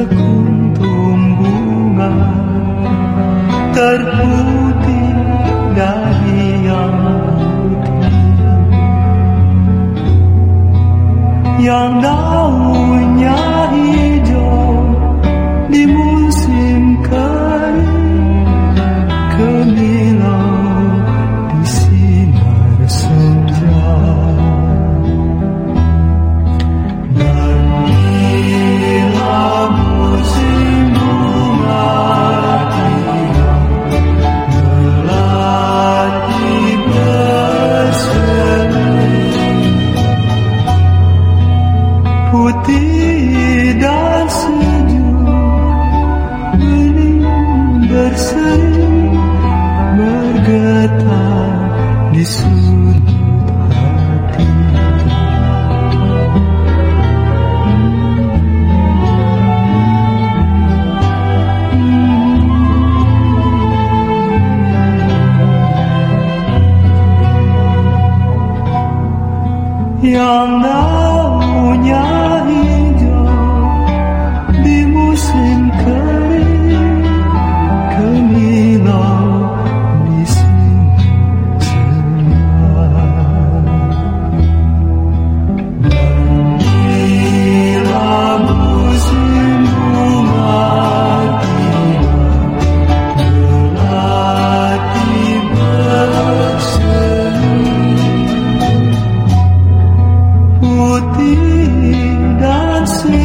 sekuntum bunga terputih dari yang putih. Yang daunnya putih dan sejuk bening berseri bergetar di sudut hati. Yang dan sejuk